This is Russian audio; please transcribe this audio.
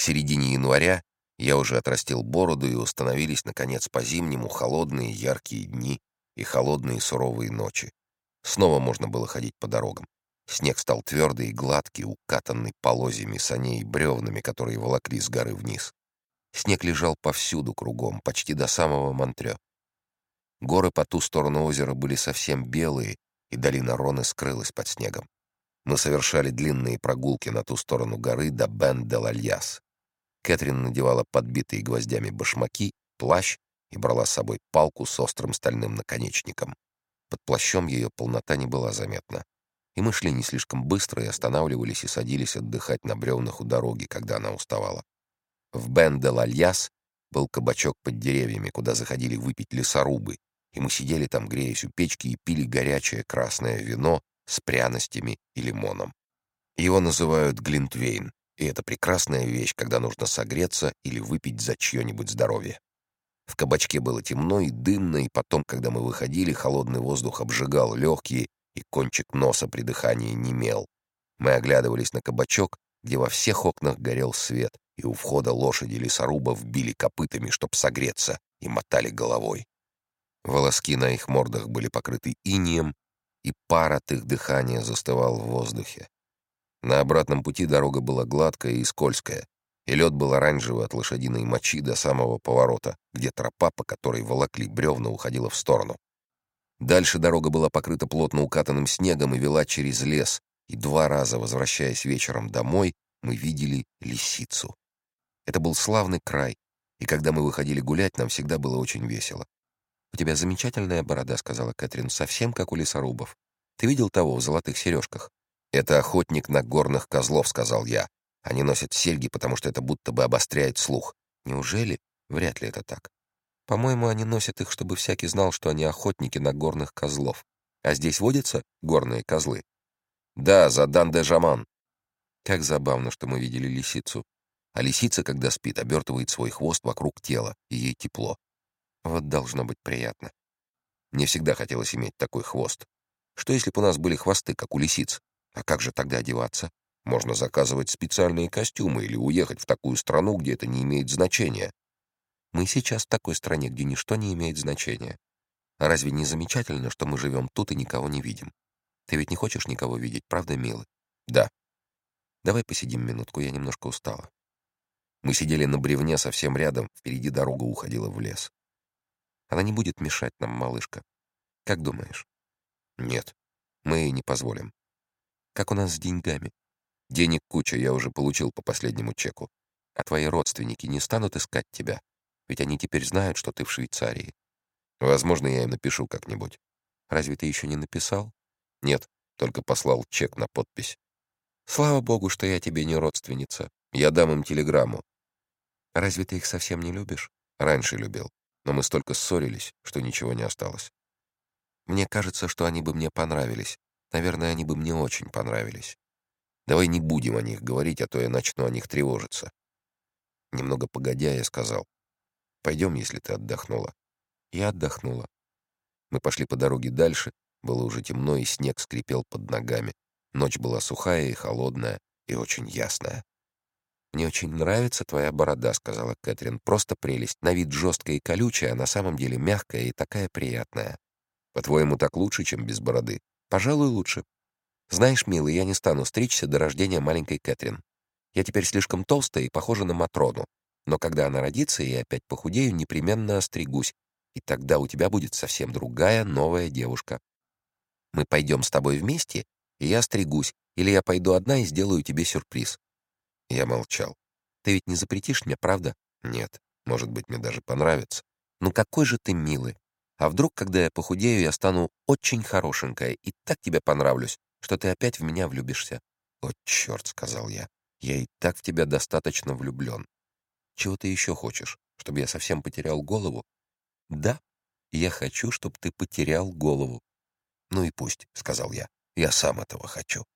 середине января я уже отрастил бороду, и установились, наконец, по-зимнему холодные яркие дни и холодные суровые ночи. Снова можно было ходить по дорогам. Снег стал твердый и гладкий, укатанный полозьями саней и бревнами, которые волокли с горы вниз. Снег лежал повсюду кругом, почти до самого Монтрё. Горы по ту сторону озера были совсем белые, и долина Роны скрылась под снегом. Мы совершали длинные прогулки на ту сторону горы до Бен-де-Лальяс. Кэтрин надевала подбитые гвоздями башмаки, плащ и брала с собой палку с острым стальным наконечником. Под плащом ее полнота не была заметна. И мы шли не слишком быстро и останавливались и садились отдыхать на бревнах у дороги, когда она уставала. В Бен-де-Лальяс был кабачок под деревьями, куда заходили выпить лесорубы, и мы сидели там, греясь у печки, и пили горячее красное вино с пряностями и лимоном. Его называют глинтвейн, и это прекрасная вещь, когда нужно согреться или выпить за чье-нибудь здоровье. В кабачке было темно и дымно, и потом, когда мы выходили, холодный воздух обжигал легкие, и кончик носа при дыхании немел. Мы оглядывались на кабачок, где во всех окнах горел свет, и у входа лошади лесорубов били копытами, чтоб согреться, и мотали головой. Волоски на их мордах были покрыты инием, и пар от их дыхания застывал в воздухе. На обратном пути дорога была гладкая и скользкая, и лед был оранжевый от лошадиной мочи до самого поворота, где тропа, по которой волокли бревна, уходила в сторону. Дальше дорога была покрыта плотно укатанным снегом и вела через лес, и два раза, возвращаясь вечером домой, мы видели лисицу. Это был славный край, и когда мы выходили гулять, нам всегда было очень весело. «У тебя замечательная борода», — сказала Кэтрин, — «совсем как у лесорубов. Ты видел того в золотых сережках?» «Это охотник на горных козлов», — сказал я. «Они носят серьги, потому что это будто бы обостряет слух». «Неужели? Вряд ли это так. По-моему, они носят их, чтобы всякий знал, что они охотники на горных козлов. А здесь водятся горные козлы?» «Да, за Дан-де-Жаман». Как забавно, что мы видели лисицу. А лисица, когда спит, обертывает свой хвост вокруг тела, и ей тепло. Вот должно быть приятно. Мне всегда хотелось иметь такой хвост. Что если бы у нас были хвосты, как у лисиц? А как же тогда одеваться? Можно заказывать специальные костюмы или уехать в такую страну, где это не имеет значения. Мы сейчас в такой стране, где ничто не имеет значения. Разве не замечательно, что мы живем тут и никого не видим? Ты ведь не хочешь никого видеть, правда, милый? Да. Давай посидим минутку, я немножко устала. Мы сидели на бревне совсем рядом, впереди дорога уходила в лес. Она не будет мешать нам, малышка. Как думаешь? Нет, мы не позволим. Как у нас с деньгами? Денег куча я уже получил по последнему чеку. А твои родственники не станут искать тебя? Ведь они теперь знают, что ты в Швейцарии. Возможно, я им напишу как-нибудь. Разве ты еще не написал? Нет, только послал чек на подпись. Слава богу, что я тебе не родственница. Я дам им телеграмму. Разве ты их совсем не любишь? Раньше любил но мы столько ссорились, что ничего не осталось. Мне кажется, что они бы мне понравились. Наверное, они бы мне очень понравились. Давай не будем о них говорить, а то я начну о них тревожиться. Немного погодя, я сказал, «Пойдем, если ты отдохнула». Я отдохнула. Мы пошли по дороге дальше, было уже темно, и снег скрипел под ногами. Ночь была сухая и холодная, и очень ясная. «Мне очень нравится твоя борода», — сказала Кэтрин. «Просто прелесть. На вид жесткая и колючая, а на самом деле мягкая и такая приятная». «По-твоему, так лучше, чем без бороды?» «Пожалуй, лучше. Знаешь, милый, я не стану стричься до рождения маленькой Кэтрин. Я теперь слишком толстая и похожа на Матрону. Но когда она родится и опять похудею, непременно остригусь. И тогда у тебя будет совсем другая, новая девушка. Мы пойдем с тобой вместе, и я стригусь, или я пойду одна и сделаю тебе сюрприз. Я молчал. «Ты ведь не запретишь мне, правда?» «Нет. Может быть, мне даже понравится». «Ну какой же ты милый. А вдруг, когда я похудею, я стану очень хорошенькая и так тебе понравлюсь, что ты опять в меня влюбишься?» «О, черт!» — сказал я. «Я и так в тебя достаточно влюблен. Чего ты еще хочешь? Чтобы я совсем потерял голову?» «Да, я хочу, чтобы ты потерял голову». «Ну и пусть», — сказал я. «Я сам этого хочу».